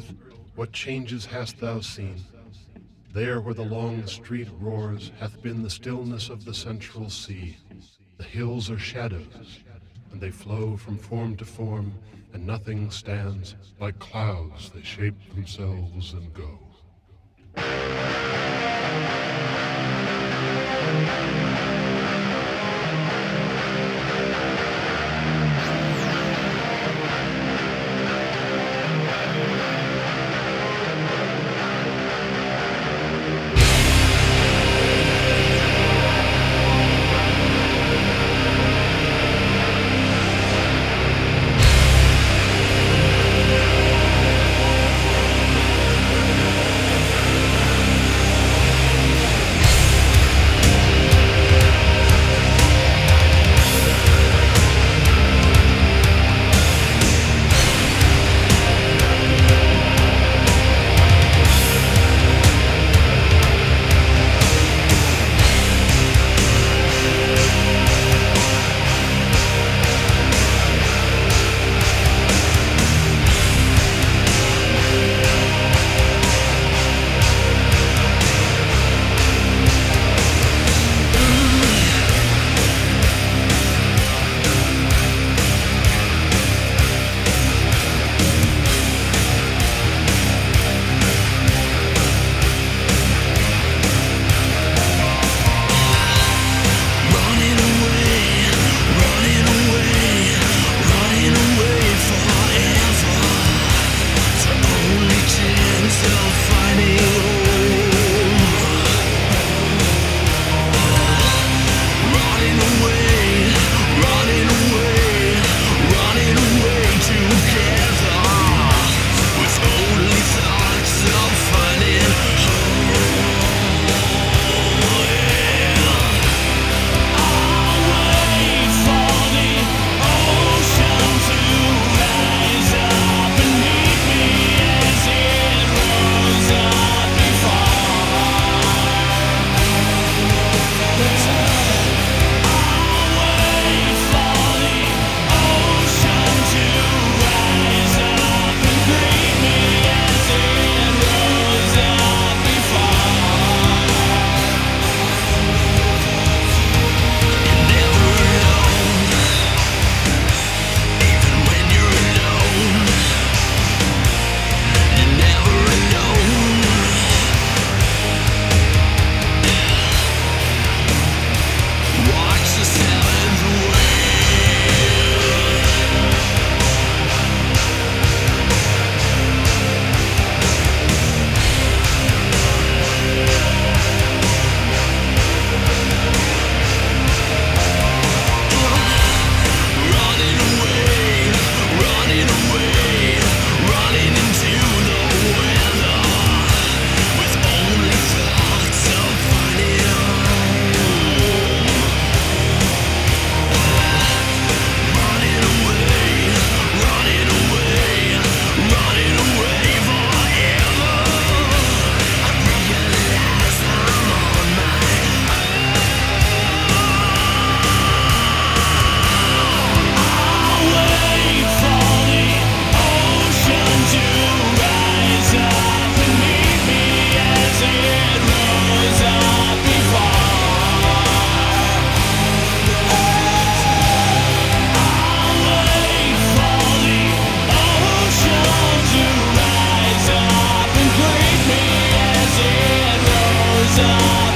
earth, what changes hast thou seen? There where the long street roars hath been the stillness of the central sea. The hills are shadows, and they flow from form to form, and nothing stands like clouds that shape themselves and go. die